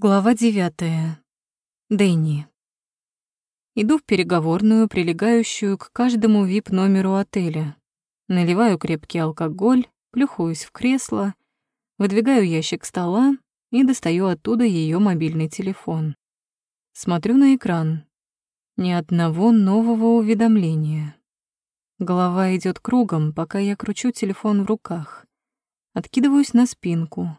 Глава девятая. Дэнни. Иду в переговорную, прилегающую к каждому вип-номеру отеля. Наливаю крепкий алкоголь, плюхаюсь в кресло, выдвигаю ящик стола и достаю оттуда ее мобильный телефон. Смотрю на экран. Ни одного нового уведомления. Голова идет кругом, пока я кручу телефон в руках. Откидываюсь на спинку.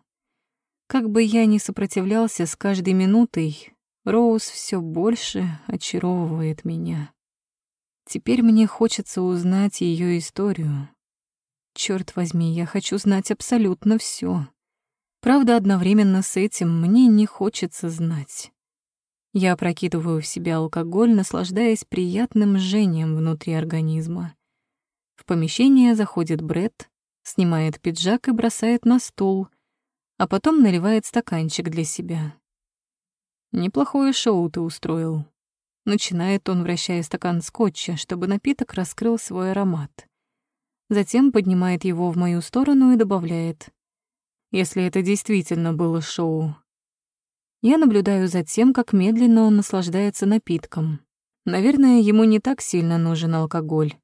Как бы я ни сопротивлялся с каждой минутой, Роуз все больше очаровывает меня. Теперь мне хочется узнать ее историю. Черт возьми, я хочу знать абсолютно все. Правда, одновременно с этим мне не хочется знать. Я опрокидываю в себя алкоголь, наслаждаясь приятным жжением внутри организма. В помещение заходит Бред, снимает пиджак и бросает на стул — а потом наливает стаканчик для себя. «Неплохое шоу ты устроил». Начинает он, вращая стакан скотча, чтобы напиток раскрыл свой аромат. Затем поднимает его в мою сторону и добавляет. «Если это действительно было шоу». Я наблюдаю за тем, как медленно он наслаждается напитком. Наверное, ему не так сильно нужен алкоголь,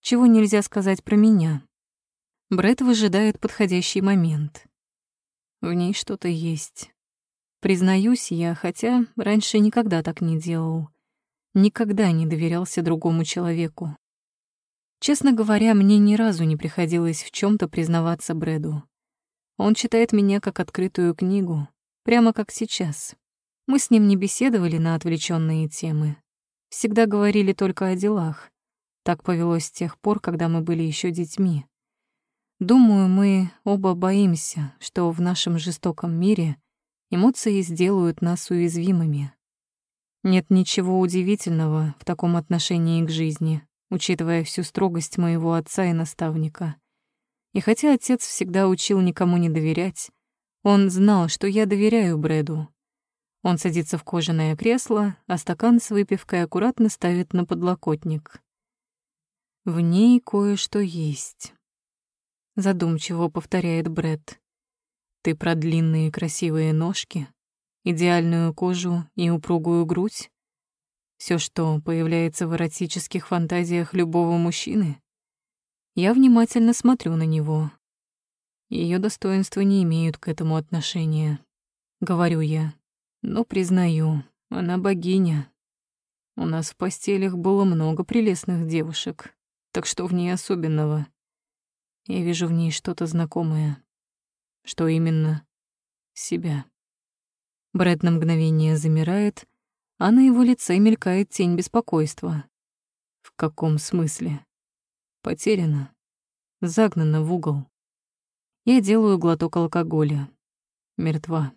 чего нельзя сказать про меня. Брэд выжидает подходящий момент. В ней что-то есть. Признаюсь я, хотя раньше никогда так не делал. Никогда не доверялся другому человеку. Честно говоря, мне ни разу не приходилось в чем то признаваться Брэду. Он читает меня как открытую книгу, прямо как сейчас. Мы с ним не беседовали на отвлеченные темы. Всегда говорили только о делах. Так повелось с тех пор, когда мы были еще детьми. Думаю, мы оба боимся, что в нашем жестоком мире эмоции сделают нас уязвимыми. Нет ничего удивительного в таком отношении к жизни, учитывая всю строгость моего отца и наставника. И хотя отец всегда учил никому не доверять, он знал, что я доверяю Брэду. Он садится в кожаное кресло, а стакан с выпивкой аккуратно ставит на подлокотник. В ней кое-что есть задумчиво повторяет Бред. Ты про длинные красивые ножки, идеальную кожу и упругую грудь? Все, что появляется в эротических фантазиях любого мужчины? Я внимательно смотрю на него. Ее достоинства не имеют к этому отношения, говорю я. Но признаю, она богиня. У нас в постелях было много прелестных девушек, так что в ней особенного? Я вижу в ней что-то знакомое. Что именно? Себя. Брэд на мгновение замирает, а на его лице мелькает тень беспокойства. В каком смысле? Потеряна. Загнана в угол. Я делаю глоток алкоголя. Мертва.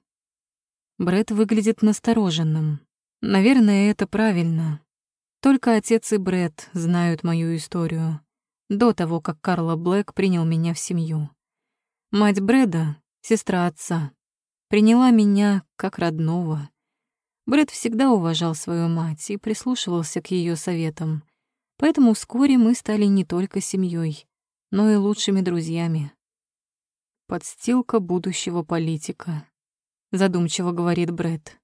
Брэд выглядит настороженным. Наверное, это правильно. Только отец и Брэд знают мою историю до того, как Карла Блэк принял меня в семью. Мать Брэда, сестра отца, приняла меня как родного. Брэд всегда уважал свою мать и прислушивался к ее советам, поэтому вскоре мы стали не только семьей, но и лучшими друзьями. Подстилка будущего политика, задумчиво говорит Брэд.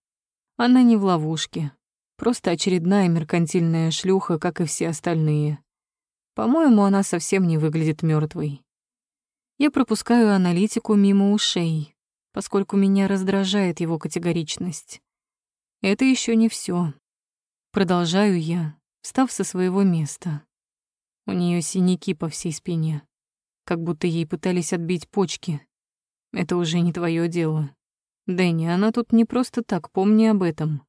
Она не в ловушке, просто очередная меркантильная шлюха, как и все остальные. По-моему, она совсем не выглядит мертвой. Я пропускаю аналитику мимо ушей, поскольку меня раздражает его категоричность. Это еще не все. Продолжаю я, встав со своего места. У нее синяки по всей спине, как будто ей пытались отбить почки. Это уже не твое дело. Дэнни, она тут не просто так, помни об этом.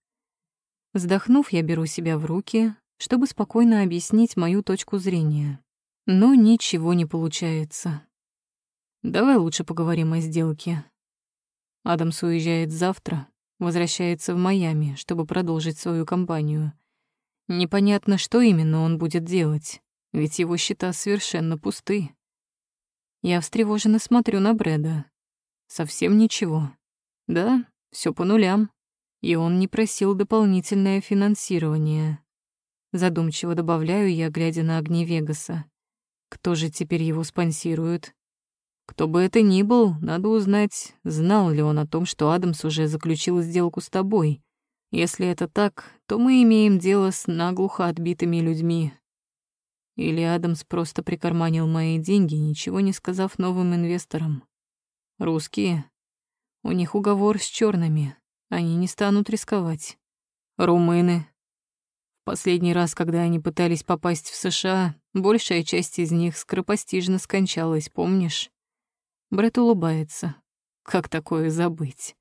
Вздохнув, я беру себя в руки, чтобы спокойно объяснить мою точку зрения. Но ничего не получается. Давай лучше поговорим о сделке. Адамс уезжает завтра, возвращается в Майами, чтобы продолжить свою кампанию. Непонятно, что именно он будет делать, ведь его счета совершенно пусты. Я встревоженно смотрю на Брэда. Совсем ничего. Да, все по нулям. И он не просил дополнительное финансирование. Задумчиво добавляю я, глядя на огни Вегаса. Кто же теперь его спонсирует? Кто бы это ни был, надо узнать, знал ли он о том, что Адамс уже заключил сделку с тобой. Если это так, то мы имеем дело с наглухо отбитыми людьми. Или Адамс просто прикарманил мои деньги, ничего не сказав новым инвесторам. Русские. У них уговор с черными. Они не станут рисковать. Румыны. Последний раз, когда они пытались попасть в США, большая часть из них скоропостижно скончалась, помнишь? Брэд улыбается. Как такое забыть?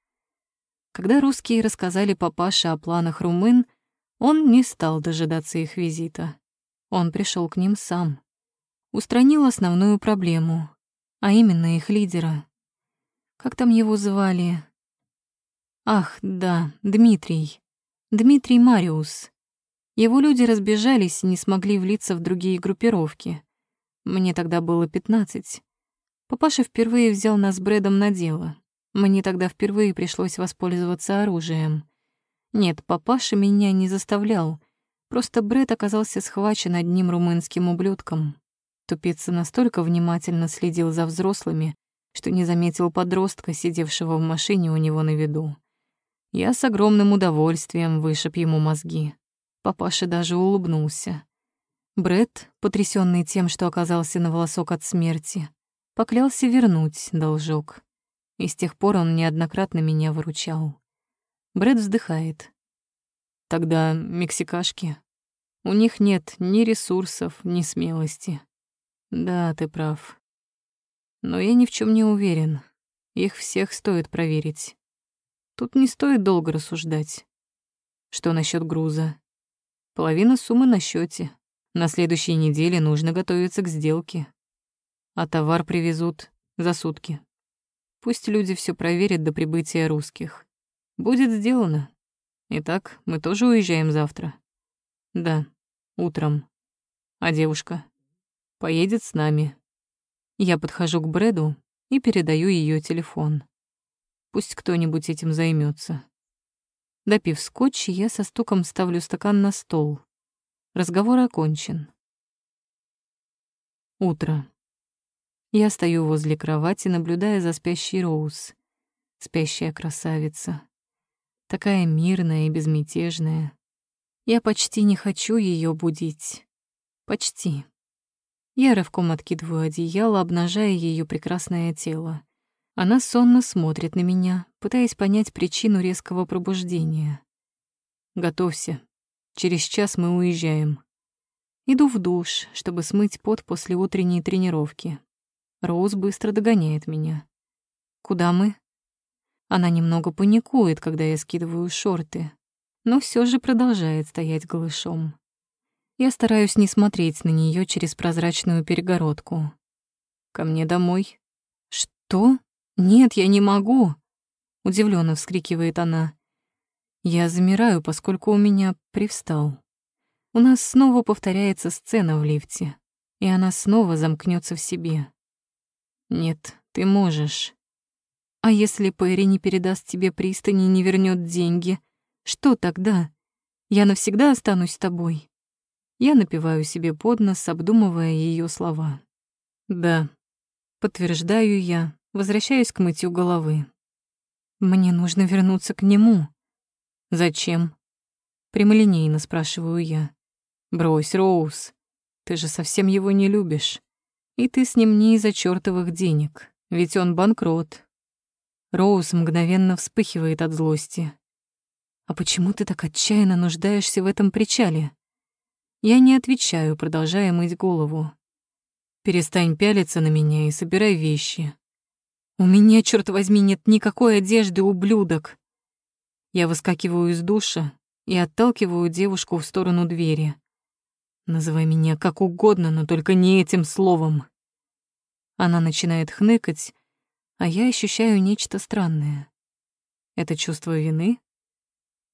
Когда русские рассказали папаше о планах румын, он не стал дожидаться их визита. Он пришел к ним сам. Устранил основную проблему, а именно их лидера. Как там его звали? Ах, да, Дмитрий. Дмитрий Мариус. Его люди разбежались и не смогли влиться в другие группировки. Мне тогда было пятнадцать. Папаша впервые взял нас с Брэдом на дело. Мне тогда впервые пришлось воспользоваться оружием. Нет, папаша меня не заставлял. Просто Брэд оказался схвачен одним румынским ублюдком. Тупица настолько внимательно следил за взрослыми, что не заметил подростка, сидевшего в машине у него на виду. Я с огромным удовольствием вышиб ему мозги. Папаша даже улыбнулся. Брэд, потрясённый тем, что оказался на волосок от смерти, поклялся вернуть должок. И с тех пор он неоднократно меня выручал. Брэд вздыхает. Тогда мексикашки. У них нет ни ресурсов, ни смелости. Да, ты прав. Но я ни в чем не уверен. Их всех стоит проверить. Тут не стоит долго рассуждать. Что насчет груза? Половина суммы на счете. На следующей неделе нужно готовиться к сделке а товар привезут за сутки. Пусть люди все проверят до прибытия русских. Будет сделано. Итак, мы тоже уезжаем завтра. Да, утром. А девушка поедет с нами. Я подхожу к Брэду и передаю ее телефон. Пусть кто-нибудь этим займется. Допив скотч, я со стуком ставлю стакан на стол. Разговор окончен. Утро. Я стою возле кровати, наблюдая за спящей Роуз. Спящая красавица. Такая мирная и безмятежная. Я почти не хочу ее будить. Почти. Я рывком откидываю одеяло, обнажая ее прекрасное тело. Она сонно смотрит на меня, пытаясь понять причину резкого пробуждения. «Готовься. Через час мы уезжаем». Иду в душ, чтобы смыть пот после утренней тренировки. Роуз быстро догоняет меня. Куда мы? Она немного паникует, когда я скидываю шорты, но все же продолжает стоять голышом. Я стараюсь не смотреть на нее через прозрачную перегородку. Ко мне домой. Что? Нет, я не могу, удивленно вскрикивает она. Я замираю, поскольку у меня привстал. У нас снова повторяется сцена в лифте, и она снова замкнется в себе. Нет, ты можешь. А если Перри не передаст тебе пристани и не вернет деньги, что тогда? Я навсегда останусь с тобой. Я напиваю себе под нос, обдумывая ее слова. Да, подтверждаю я, возвращаюсь к мытью головы. Мне нужно вернуться к нему. Зачем? Прямолинейно спрашиваю я. Брось, Роуз. Ты же совсем его не любишь. И ты с ним не из-за чёртовых денег, ведь он банкрот. Роуз мгновенно вспыхивает от злости. «А почему ты так отчаянно нуждаешься в этом причале?» Я не отвечаю, продолжая мыть голову. «Перестань пялиться на меня и собирай вещи». «У меня, черт возьми, нет никакой одежды, ублюдок!» Я выскакиваю из душа и отталкиваю девушку в сторону двери. Называй меня как угодно, но только не этим словом. Она начинает хныкать, а я ощущаю нечто странное. Это чувство вины?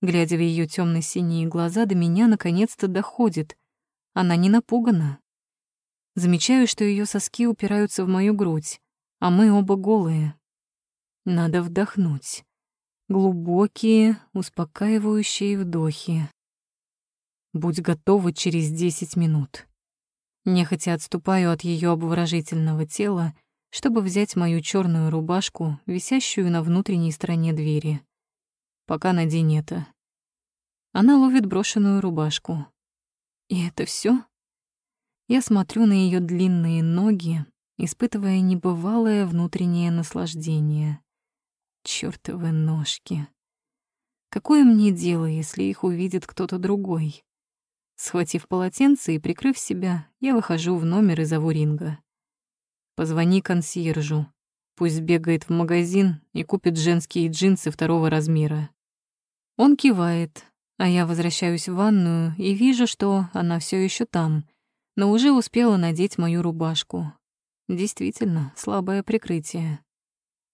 Глядя в ее темно синие глаза, до меня наконец-то доходит. Она не напугана. Замечаю, что ее соски упираются в мою грудь, а мы оба голые. Надо вдохнуть. Глубокие, успокаивающие вдохи. Будь готова через десять минут. Нехотя отступаю от ее обворожительного тела, чтобы взять мою черную рубашку, висящую на внутренней стороне двери. Пока надень это. Она ловит брошенную рубашку. И это все? Я смотрю на ее длинные ноги, испытывая небывалое внутреннее наслаждение. Чёртовы ножки. Какое мне дело, если их увидит кто-то другой? Схватив полотенце и прикрыв себя, я выхожу в номер и зову Ринга. «Позвони консьержу. Пусть бегает в магазин и купит женские джинсы второго размера». Он кивает, а я возвращаюсь в ванную и вижу, что она все еще там, но уже успела надеть мою рубашку. Действительно, слабое прикрытие.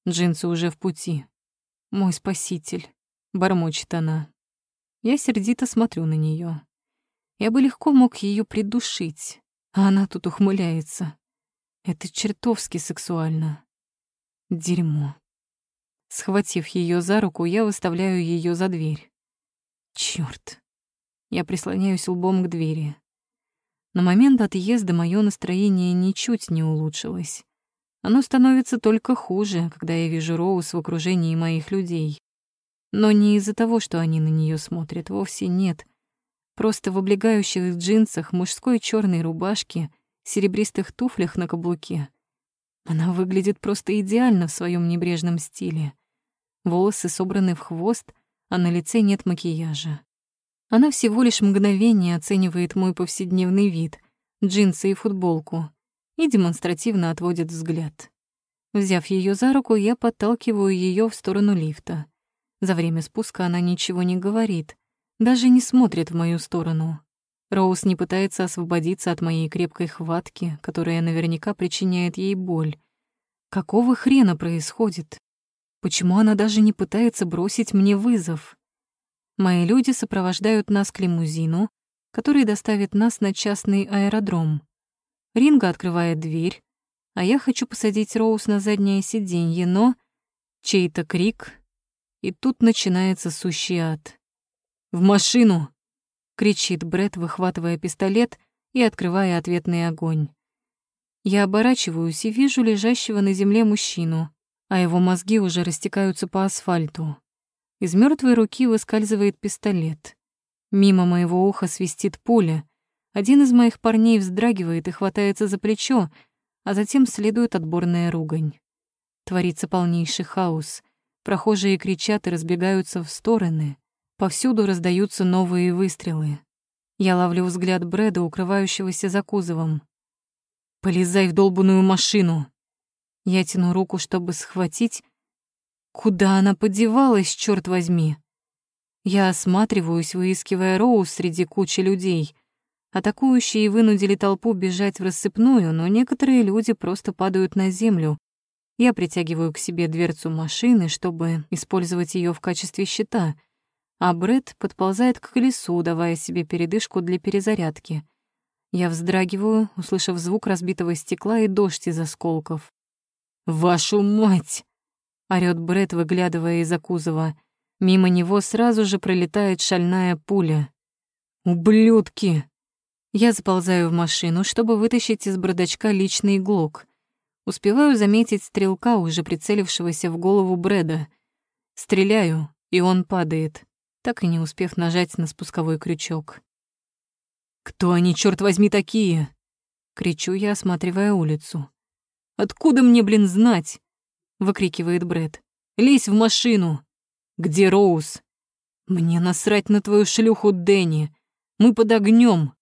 Джинсы уже в пути. Мой спаситель. Бормочет она. Я сердито смотрю на нее. Я бы легко мог ее придушить, а она тут ухмыляется. Это чертовски сексуально. Дерьмо. Схватив ее за руку, я выставляю ее за дверь. Черт! Я прислоняюсь лбом к двери. На момент отъезда мое настроение ничуть не улучшилось. Оно становится только хуже, когда я вижу Роуз в окружении моих людей. Но не из-за того, что они на нее смотрят, вовсе нет. Просто в облегающих джинсах, мужской черной рубашке, серебристых туфлях на каблуке. Она выглядит просто идеально в своем небрежном стиле. Волосы собраны в хвост, а на лице нет макияжа. Она всего лишь мгновение оценивает мой повседневный вид, джинсы и футболку, и демонстративно отводит взгляд. Взяв ее за руку, я подталкиваю ее в сторону лифта. За время спуска она ничего не говорит, даже не смотрит в мою сторону. Роуз не пытается освободиться от моей крепкой хватки, которая наверняка причиняет ей боль. Какого хрена происходит? Почему она даже не пытается бросить мне вызов? Мои люди сопровождают нас к лимузину, который доставит нас на частный аэродром. Ринга открывает дверь, а я хочу посадить Роуз на заднее сиденье, но чей-то крик, и тут начинается сущий ад. «В машину!» — кричит Бред, выхватывая пистолет и открывая ответный огонь. Я оборачиваюсь и вижу лежащего на земле мужчину, а его мозги уже растекаются по асфальту. Из мертвой руки выскальзывает пистолет. Мимо моего уха свистит пуля. Один из моих парней вздрагивает и хватается за плечо, а затем следует отборная ругань. Творится полнейший хаос — Прохожие кричат и разбегаются в стороны. Повсюду раздаются новые выстрелы. Я ловлю взгляд Брэда, укрывающегося за кузовом. «Полезай в долбанную машину!» Я тяну руку, чтобы схватить. Куда она подевалась, черт возьми? Я осматриваюсь, выискивая Роуз среди кучи людей. Атакующие вынудили толпу бежать в рассыпную, но некоторые люди просто падают на землю, я притягиваю к себе дверцу машины, чтобы использовать ее в качестве щита, а Бред подползает к колесу, давая себе передышку для перезарядки. Я вздрагиваю, услышав звук разбитого стекла и дождь из осколков. «Вашу мать!» — орёт Бред, выглядывая из-за кузова. Мимо него сразу же пролетает шальная пуля. «Ублюдки!» Я заползаю в машину, чтобы вытащить из бардачка личный глок — Успеваю заметить стрелка, уже прицелившегося в голову Брэда. Стреляю, и он падает, так и не успев нажать на спусковой крючок. «Кто они, черт возьми, такие?» — кричу я, осматривая улицу. «Откуда мне, блин, знать?» — выкрикивает Брэд. «Лезь в машину!» «Где Роуз?» «Мне насрать на твою шлюху, Дэнни! Мы под огнем.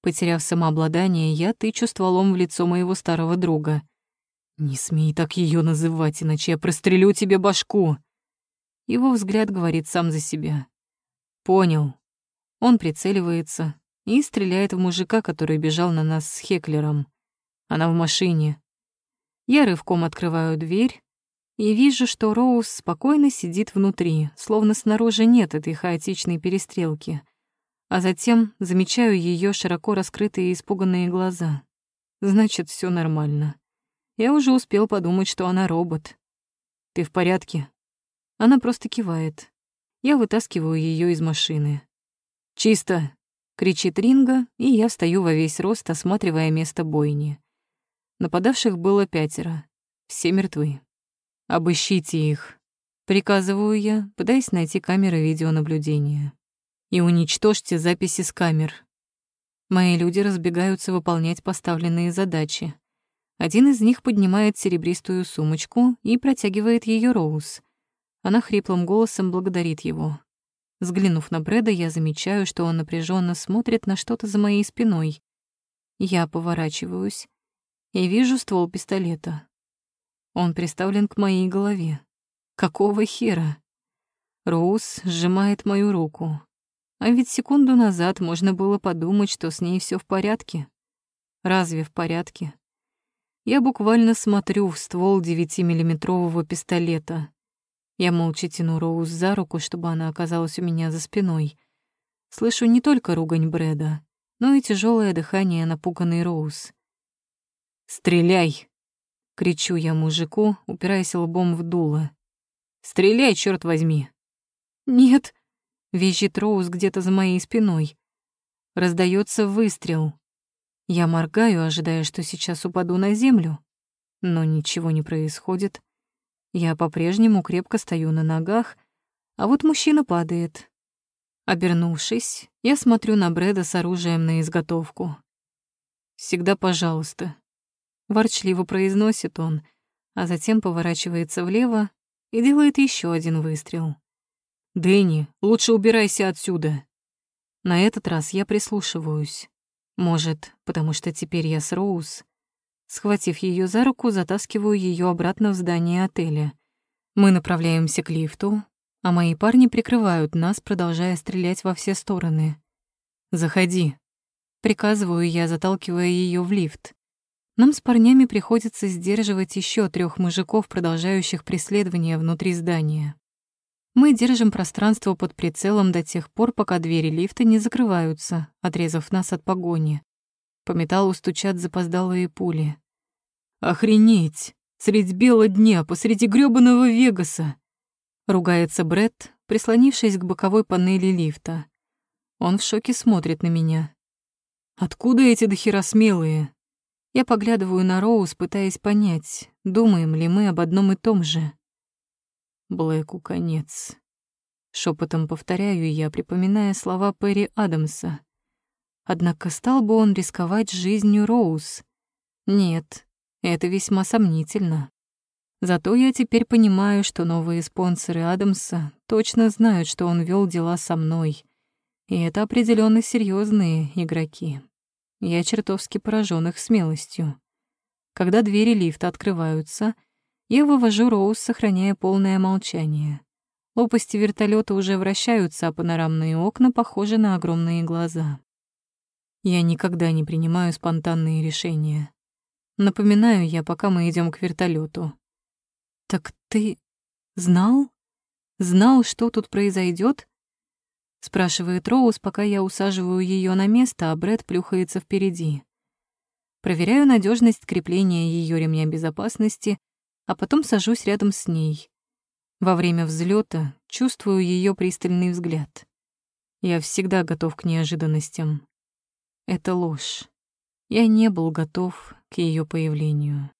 Потеряв самообладание, я тычу стволом в лицо моего старого друга. «Не смей так ее называть, иначе я прострелю тебе башку!» Его взгляд говорит сам за себя. «Понял». Он прицеливается и стреляет в мужика, который бежал на нас с Хеклером. Она в машине. Я рывком открываю дверь и вижу, что Роуз спокойно сидит внутри, словно снаружи нет этой хаотичной перестрелки а затем замечаю ее широко раскрытые и испуганные глаза. Значит, все нормально. Я уже успел подумать, что она робот. «Ты в порядке?» Она просто кивает. Я вытаскиваю ее из машины. «Чисто!» — кричит Ринга, и я встаю во весь рост, осматривая место бойни. Нападавших было пятеро. Все мертвы. Обыщите их. Приказываю я, пытаясь найти камеры видеонаблюдения. И уничтожьте записи с камер. Мои люди разбегаются выполнять поставленные задачи. Один из них поднимает серебристую сумочку и протягивает ее Роуз. Она хриплым голосом благодарит его. Взглянув на Брэда, я замечаю, что он напряженно смотрит на что-то за моей спиной. Я поворачиваюсь и вижу ствол пистолета. Он приставлен к моей голове. Какого хера? Роуз сжимает мою руку. А ведь секунду назад можно было подумать, что с ней все в порядке. Разве в порядке? Я буквально смотрю в ствол девятимиллиметрового пистолета. Я молча тяну Роуз за руку, чтобы она оказалась у меня за спиной. Слышу не только ругань Брэда, но и тяжелое дыхание напуганной Роуз. «Стреляй!» — кричу я мужику, упираясь лбом в дуло. «Стреляй, черт возьми!» «Нет!» — визжит Роуз где-то за моей спиной. Раздается выстрел. Я моргаю, ожидая, что сейчас упаду на землю, но ничего не происходит. Я по-прежнему крепко стою на ногах, а вот мужчина падает. Обернувшись, я смотрю на Брэда с оружием на изготовку. «Всегда пожалуйста», — ворчливо произносит он, а затем поворачивается влево и делает еще один выстрел. «Дэнни, лучше убирайся отсюда». На этот раз я прислушиваюсь. Может, потому что теперь я с Роуз. Схватив ее за руку, затаскиваю ее обратно в здание отеля. Мы направляемся к лифту, а мои парни прикрывают нас, продолжая стрелять во все стороны. «Заходи», — приказываю я, заталкивая ее в лифт. Нам с парнями приходится сдерживать еще трех мужиков, продолжающих преследование внутри здания. Мы держим пространство под прицелом до тех пор, пока двери лифта не закрываются, отрезав нас от погони. По металлу стучат запоздалые пули. «Охренеть! Средь бела дня, посреди грёбаного Вегаса!» Ругается Бред, прислонившись к боковой панели лифта. Он в шоке смотрит на меня. «Откуда эти дохера смелые?» Я поглядываю на Роуз, пытаясь понять, думаем ли мы об одном и том же. Блэку конец. Шепотом повторяю я, припоминая слова Перри Адамса. Однако стал бы он рисковать жизнью Роуз? Нет, это весьма сомнительно. Зато я теперь понимаю, что новые спонсоры Адамса точно знают, что он вел дела со мной. И это определенно серьезные игроки. Я чертовски поражен их смелостью. Когда двери лифта открываются — я вывожу Роуз, сохраняя полное молчание. Лопасти вертолета уже вращаются, а панорамные окна похожи на огромные глаза. Я никогда не принимаю спонтанные решения. Напоминаю я, пока мы идем к вертолету. «Так ты знал? Знал, что тут произойдет? Спрашивает Роуз, пока я усаживаю ее на место, а Брэд плюхается впереди. Проверяю надежность крепления ее ремня безопасности а потом сажусь рядом с ней. Во время взлета чувствую ее пристальный взгляд. Я всегда готов к неожиданностям. Это ложь. Я не был готов к ее появлению.